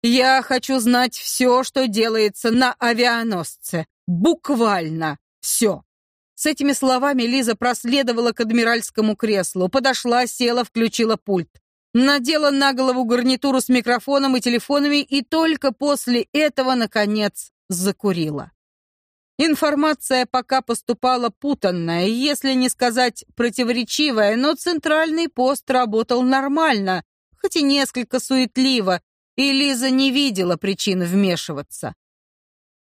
Я хочу знать все, что делается на авианосце. Буквально все. С этими словами Лиза проследовала к адмиральскому креслу, подошла, села, включила пульт. Надела на голову гарнитуру с микрофоном и телефонами и только после этого, наконец, закурила. Информация пока поступала путанная, если не сказать противоречивая, но центральный пост работал нормально, хоть и несколько суетливо, и Лиза не видела причин вмешиваться.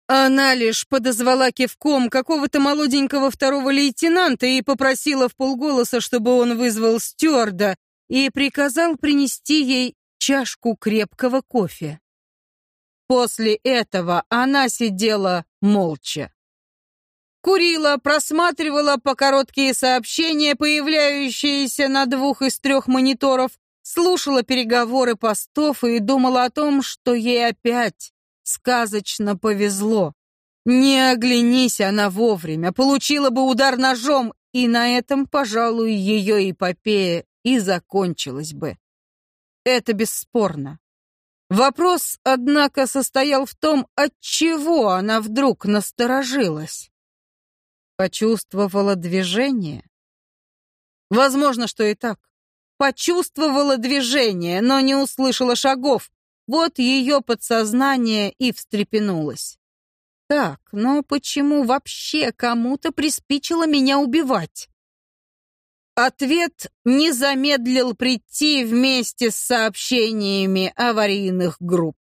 Она лишь подозвала кивком какого-то молоденького второго лейтенанта и попросила в полголоса, чтобы он вызвал стюарда и приказал принести ей чашку крепкого кофе. После этого она сидела молча. Курила, просматривала по короткие сообщения, появляющиеся на двух из трех мониторов, слушала переговоры постов и думала о том, что ей опять сказочно повезло. Не оглянись она вовремя, получила бы удар ножом, и на этом, пожалуй, ее эпопея и закончилась бы. Это бесспорно. Вопрос, однако, состоял в том, от чего она вдруг насторожилась. Почувствовала движение? Возможно, что и так. Почувствовала движение, но не услышала шагов, вот ее подсознание и встрепенулось. Так, но почему вообще кому-то приспичило меня убивать? Ответ не замедлил прийти вместе с сообщениями аварийных групп.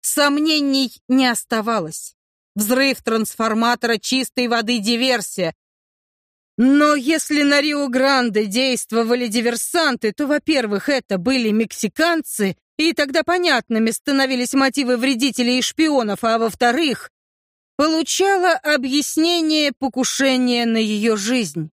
Сомнений не оставалось. Взрыв трансформатора чистой воды диверсия. Но если на Рио-Гранде действовали диверсанты, то, во-первых, это были мексиканцы, и тогда понятными становились мотивы вредителей и шпионов, а во-вторых, получала объяснение покушения на ее жизнь.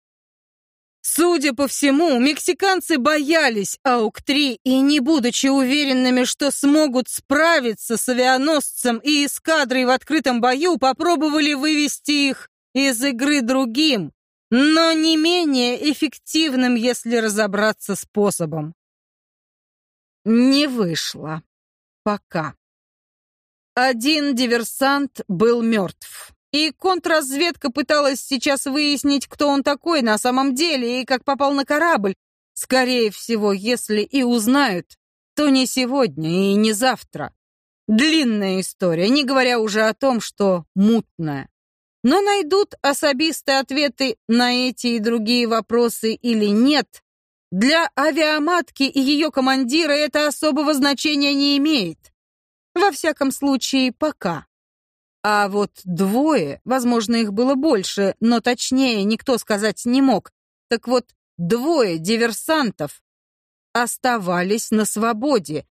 Судя по всему, мексиканцы боялись АУК-3 и, не будучи уверенными, что смогут справиться с авианосцем и эскадрой в открытом бою, попробовали вывести их из игры другим, но не менее эффективным, если разобраться способом. Не вышло. Пока. Один диверсант был мертв. И контрразведка пыталась сейчас выяснить, кто он такой на самом деле и как попал на корабль. Скорее всего, если и узнают, то не сегодня и не завтра. Длинная история, не говоря уже о том, что мутная. Но найдут особистые ответы на эти и другие вопросы или нет, для авиаматки и ее командира это особого значения не имеет. Во всяком случае, пока. А вот двое, возможно, их было больше, но точнее никто сказать не мог. Так вот, двое диверсантов оставались на свободе,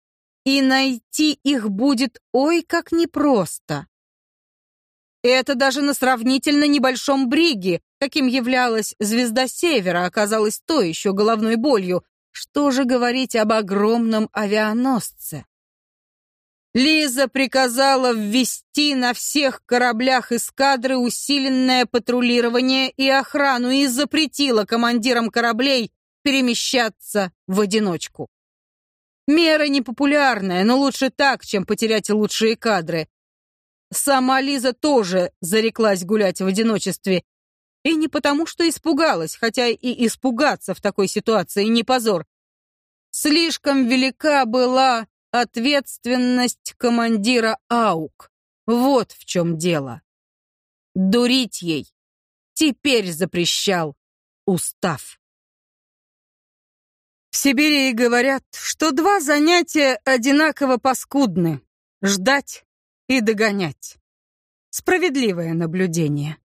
и найти их будет ой как непросто. Это даже на сравнительно небольшом бриге, каким являлась звезда Севера, оказалось то еще головной болью. Что же говорить об огромном авианосце? Лиза приказала ввести на всех кораблях эскадры усиленное патрулирование и охрану и запретила командирам кораблей перемещаться в одиночку. Мера непопулярная, но лучше так, чем потерять лучшие кадры. Сама Лиза тоже зареклась гулять в одиночестве. И не потому, что испугалась, хотя и испугаться в такой ситуации не позор. Слишком велика была ответственность командира АУК. Вот в чем дело. Дурить ей теперь запрещал устав. В Сибири говорят, что два занятия одинаково паскудны — ждать и догонять. Справедливое наблюдение.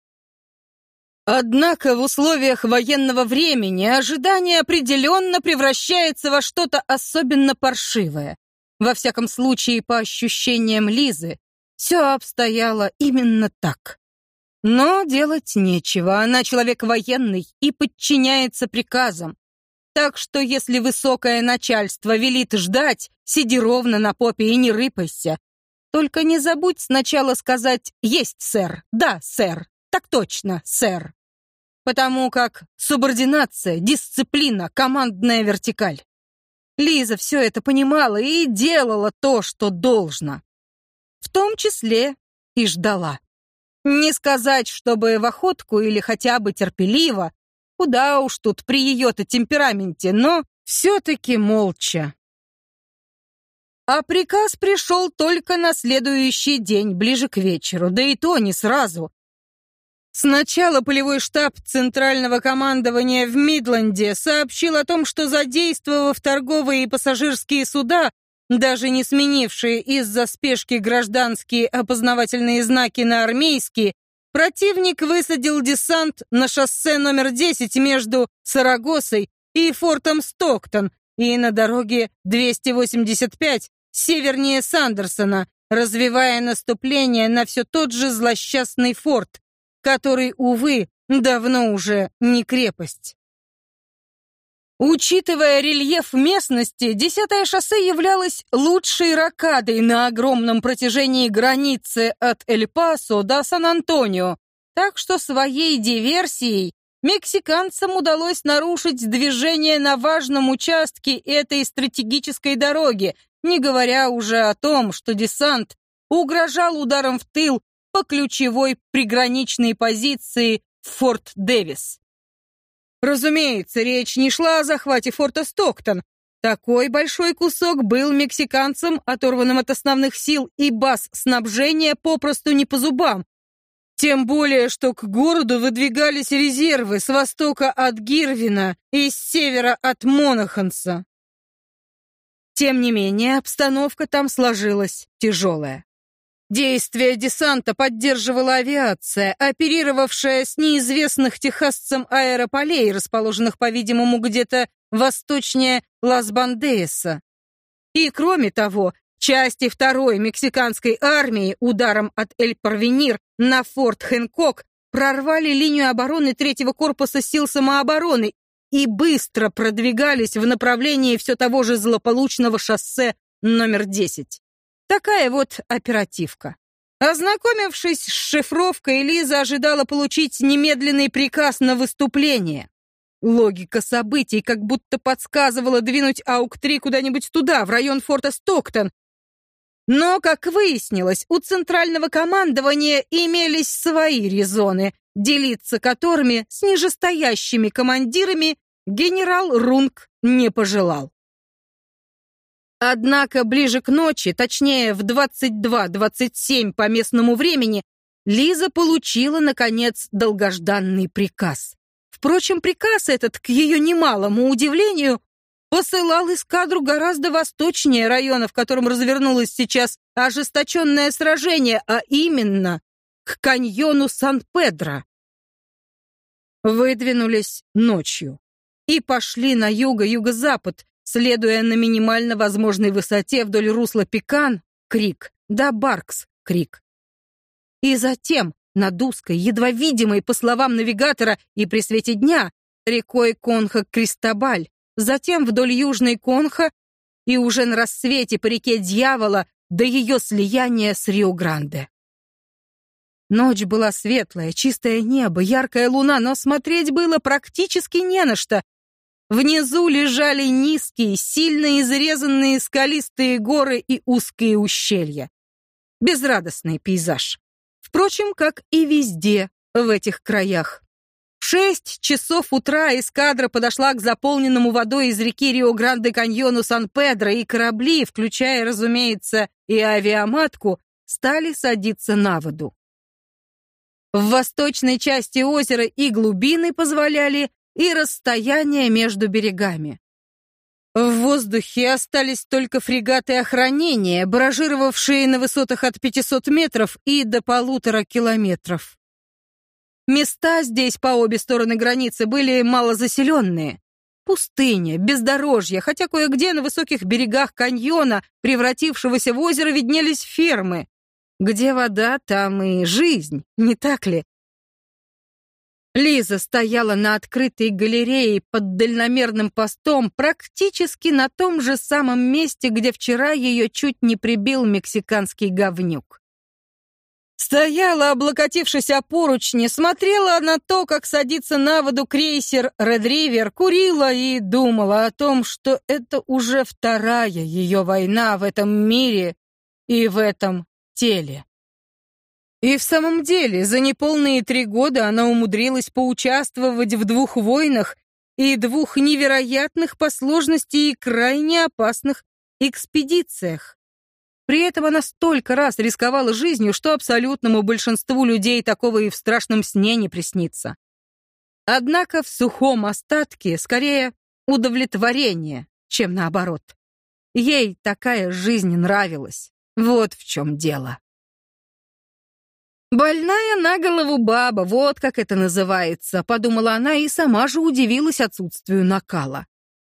Однако в условиях военного времени ожидание определенно превращается во что-то особенно паршивое. Во всяком случае, по ощущениям Лизы, все обстояло именно так. Но делать нечего, она человек военный и подчиняется приказам. Так что если высокое начальство велит ждать, сиди ровно на попе и не рыпайся. Только не забудь сначала сказать «Есть, сэр», «Да, сэр», «Так точно, сэр». Потому как субординация, дисциплина, командная вертикаль. Лиза все это понимала и делала то, что должно. В том числе и ждала. Не сказать, чтобы в охотку или хотя бы терпеливо, Куда уж тут при ее-то темпераменте, но все-таки молча. А приказ пришел только на следующий день, ближе к вечеру, да и то не сразу. Сначала полевой штаб Центрального командования в Мидленде сообщил о том, что задействовав торговые и пассажирские суда, даже не сменившие из-за спешки гражданские опознавательные знаки на армейские, Противник высадил десант на шоссе номер 10 между Сарагосой и фортом Стоктон и на дороге 285 севернее Сандерсона, развивая наступление на все тот же злосчастный форт, который, увы, давно уже не крепость. Учитывая рельеф местности, десятое шоссе являлось лучшей ракадой на огромном протяжении границы от Эль-Пасо до Сан-Антонио, так что своей диверсией мексиканцам удалось нарушить движение на важном участке этой стратегической дороги, не говоря уже о том, что десант угрожал ударом в тыл по ключевой приграничной позиции Форт Дэвис. Разумеется, речь не шла о захвате форта Стоктон. Такой большой кусок был мексиканцам, оторванным от основных сил и баз снабжения, попросту не по зубам. Тем более, что к городу выдвигались резервы с востока от Гирвина и с севера от Монаханса. Тем не менее, обстановка там сложилась тяжелая. Действия десанта поддерживала авиация, оперировавшая с неизвестных техасцам аэрополей, расположенных, по-видимому, где-то восточнее Лас-Бандееса. И, кроме того, части второй мексиканской армии ударом от Эль-Парвенир на форт Хэнкок прорвали линию обороны третьего корпуса сил самообороны и быстро продвигались в направлении все того же злополучного шоссе номер 10. Такая вот оперативка. Ознакомившись с шифровкой, Лиза ожидала получить немедленный приказ на выступление. Логика событий как будто подсказывала двинуть АУК-3 куда-нибудь туда, в район форта Стоктон. Но, как выяснилось, у центрального командования имелись свои резоны, делиться которыми с нижестоящими командирами генерал Рунг не пожелал. Однако ближе к ночи, точнее в 22.27 по местному времени, Лиза получила, наконец, долгожданный приказ. Впрочем, приказ этот, к ее немалому удивлению, посылал эскадру гораздо восточнее района, в котором развернулось сейчас ожесточенное сражение, а именно к каньону Сан-Педро. Выдвинулись ночью. и пошли на юго-юго-запад, следуя на минимально возможной высоте вдоль русла Пекан, Крик, да Баркс, Крик. И затем над узкой, едва видимой, по словам навигатора, и при свете дня, рекой Конха-Кристобаль, затем вдоль южной Конха и уже на рассвете по реке Дьявола до ее слияния с Рио-Гранде. Ночь была светлая, чистое небо, яркая луна, но смотреть было практически не на что. Внизу лежали низкие, сильно изрезанные скалистые горы и узкие ущелья. Безрадостный пейзаж. Впрочем, как и везде в этих краях. В шесть часов утра эскадра подошла к заполненному водой из реки Рио-Гранде каньону Сан-Педро, и корабли, включая, разумеется, и авиаматку, стали садиться на воду. В восточной части озера и глубины позволяли, и расстояние между берегами. В воздухе остались только фрегаты охранения, баражировавшие на высотах от 500 метров и до полутора километров. Места здесь по обе стороны границы были малозаселенные. Пустыня, бездорожье, хотя кое-где на высоких берегах каньона, превратившегося в озеро, виднелись фермы. Где вода, там и жизнь, не так ли? Лиза стояла на открытой галерее под дальномерным постом практически на том же самом месте, где вчера ее чуть не прибил мексиканский говнюк. Стояла, облокотившись о поручни, смотрела на то, как садится на воду крейсер «Редривер», курила и думала о том, что это уже вторая ее война в этом мире и в этом теле. И в самом деле, за неполные три года она умудрилась поучаствовать в двух войнах и двух невероятных по сложности и крайне опасных экспедициях. При этом она столько раз рисковала жизнью, что абсолютному большинству людей такого и в страшном сне не приснится. Однако в сухом остатке скорее удовлетворение, чем наоборот. Ей такая жизнь нравилась. Вот в чем дело. «Больная на голову баба, вот как это называется», — подумала она и сама же удивилась отсутствию накала.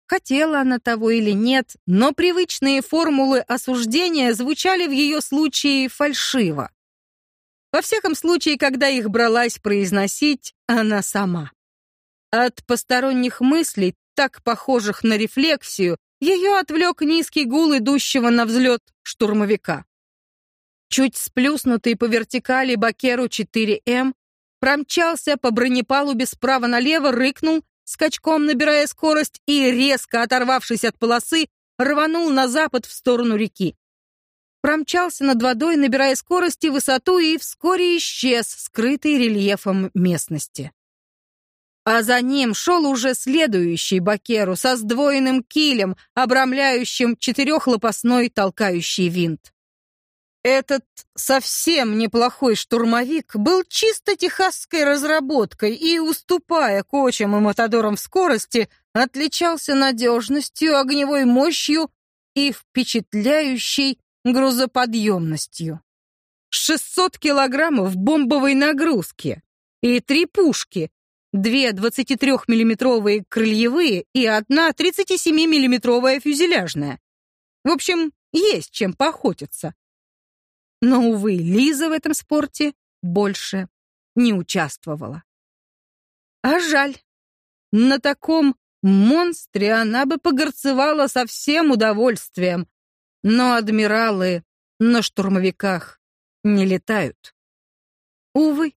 Хотела она того или нет, но привычные формулы осуждения звучали в ее случае фальшиво. Во всяком случае, когда их бралась произносить она сама. От посторонних мыслей, так похожих на рефлексию, ее отвлек низкий гул идущего на взлет штурмовика. Чуть сплюснутый по вертикали Бакеру 4М промчался по бронепалубе справа налево, рыкнул, скачком набирая скорость и, резко оторвавшись от полосы, рванул на запад в сторону реки. Промчался над водой, набирая скорость и высоту, и вскоре исчез, скрытый рельефом местности. А за ним шел уже следующий Бакеру со сдвоенным килем, обрамляющим четырехлопастной толкающий винт. Этот совсем неплохой штурмовик был чисто техасской разработкой и, уступая кочам и мотодорам в скорости, отличался надежностью, огневой мощью и впечатляющей грузоподъемностью. 600 килограммов бомбовой нагрузки и три пушки, две 23-миллиметровые крыльевые и одна 37-миллиметровая фюзеляжная. В общем, есть чем поохотиться. Но, увы, Лиза в этом спорте больше не участвовала. А жаль. На таком монстре она бы погорцевала со всем удовольствием. Но адмиралы на штурмовиках не летают. Увы.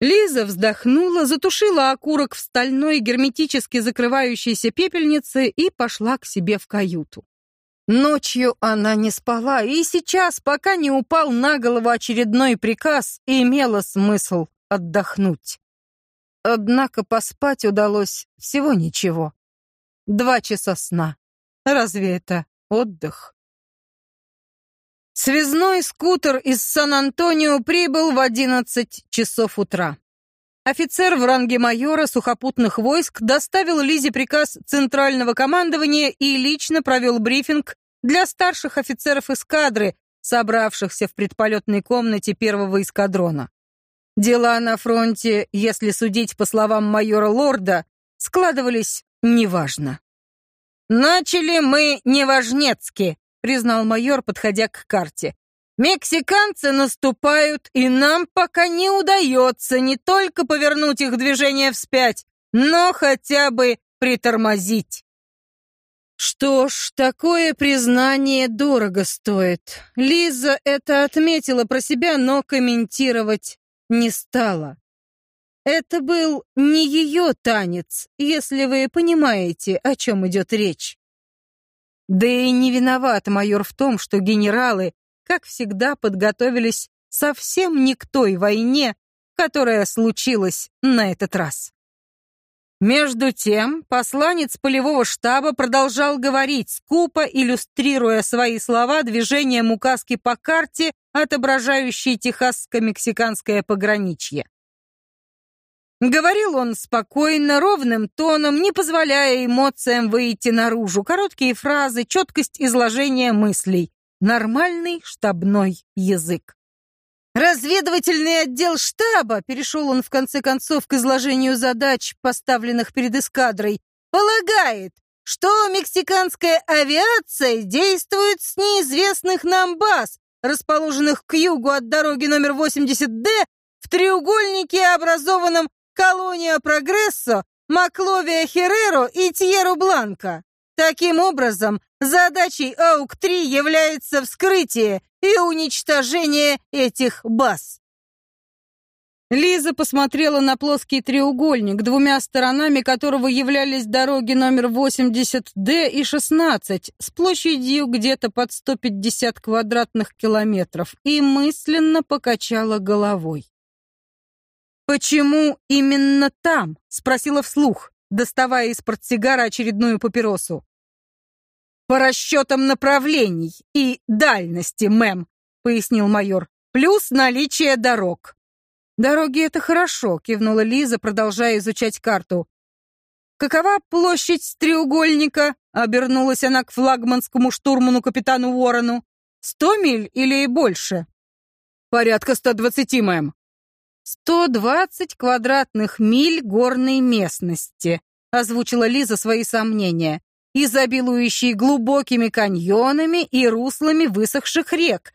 Лиза вздохнула, затушила окурок в стальной герметически закрывающейся пепельнице и пошла к себе в каюту. Ночью она не спала, и сейчас, пока не упал на голову очередной приказ, имело смысл отдохнуть. Однако поспать удалось всего ничего. Два часа сна. Разве это отдых? Связной скутер из Сан-Антонио прибыл в 11 часов утра. Офицер в ранге майора сухопутных войск доставил Лизе приказ Центрального командования и лично провел брифинг для старших офицеров эскадры, собравшихся в предполетной комнате первого эскадрона. Дела на фронте, если судить по словам майора Лорда, складывались неважно. «Начали мы неважнецки», — признал майор, подходя к карте. «Мексиканцы наступают, и нам пока не удается не только повернуть их движение вспять, но хотя бы притормозить». Что ж, такое признание дорого стоит. Лиза это отметила про себя, но комментировать не стала. Это был не ее танец, если вы понимаете, о чем идет речь. Да и не виноват майор в том, что генералы, как всегда, подготовились совсем не к той войне, которая случилась на этот раз. Между тем, посланец полевого штаба продолжал говорить, скупо иллюстрируя свои слова движением указки по карте, отображающей техасско-мексиканское пограничье. Говорил он спокойно, ровным тоном, не позволяя эмоциям выйти наружу. Короткие фразы, четкость изложения мыслей. Нормальный штабной язык. Разведывательный отдел штаба, перешел он в конце концов к изложению задач, поставленных перед эскадрой, полагает, что мексиканская авиация действует с неизвестных нам баз, расположенных к югу от дороги номер 80Д в треугольнике, образованном Колония Прогрессо, Макловия Хереро и Тьеру Бланка. Таким образом, задачей АУК-3 является вскрытие и уничтожение этих баз. Лиза посмотрела на плоский треугольник, двумя сторонами которого являлись дороги номер 80Д и 16, с площадью где-то под 150 квадратных километров, и мысленно покачала головой. «Почему именно там?» — спросила вслух, доставая из портсигара очередную папиросу. «По расчетам направлений и дальности, мэм», — пояснил майор, «плюс наличие дорог». «Дороги — это хорошо», — кивнула Лиза, продолжая изучать карту. «Какова площадь треугольника?» — обернулась она к флагманскому штурману капитану Уоррену. «Сто миль или больше?» «Порядка ста двадцати, мэм». «Сто двадцать квадратных миль горной местности», — озвучила Лиза свои сомнения изобилующий глубокими каньонами и руслами высохших рек.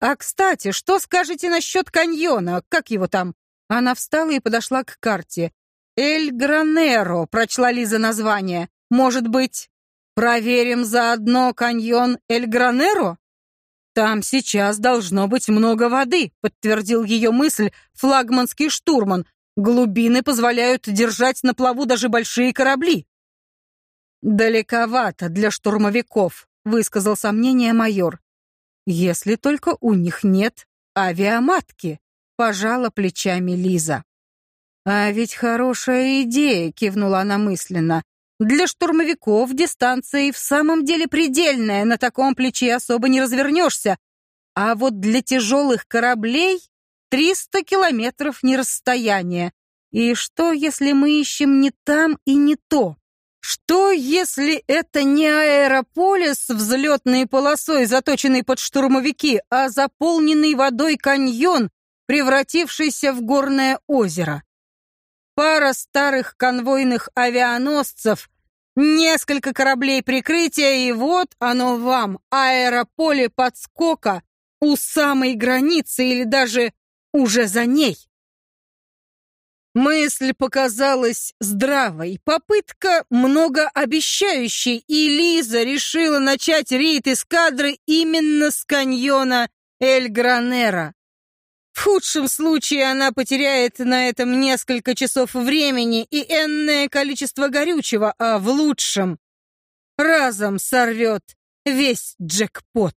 «А, кстати, что скажете насчет каньона? Как его там?» Она встала и подошла к карте. «Эль Гранеро», — прочла Лиза название. «Может быть, проверим заодно каньон Эль Гранеро?» «Там сейчас должно быть много воды», — подтвердил ее мысль флагманский штурман. «Глубины позволяют держать на плаву даже большие корабли». «Далековато для штурмовиков», — высказал сомнение майор. «Если только у них нет авиаматки», — пожала плечами Лиза. «А ведь хорошая идея», — кивнула она мысленно. «Для штурмовиков дистанция и в самом деле предельная, на таком плече особо не развернешься. А вот для тяжелых кораблей 300 километров не расстояние. И что, если мы ищем не там и не то?» Что, если это не аэрополис с взлетной полосой, заточенный под штурмовики, а заполненный водой каньон, превратившийся в горное озеро? Пара старых конвойных авианосцев, несколько кораблей прикрытия, и вот оно вам, аэрополе подскока у самой границы или даже уже за ней. Мысль показалась здравой, попытка многообещающей, и Лиза решила начать рейд эскадры именно с каньона Эль-Гранера. В худшем случае она потеряет на этом несколько часов времени и энное количество горючего, а в лучшем разом сорвет весь джекпот.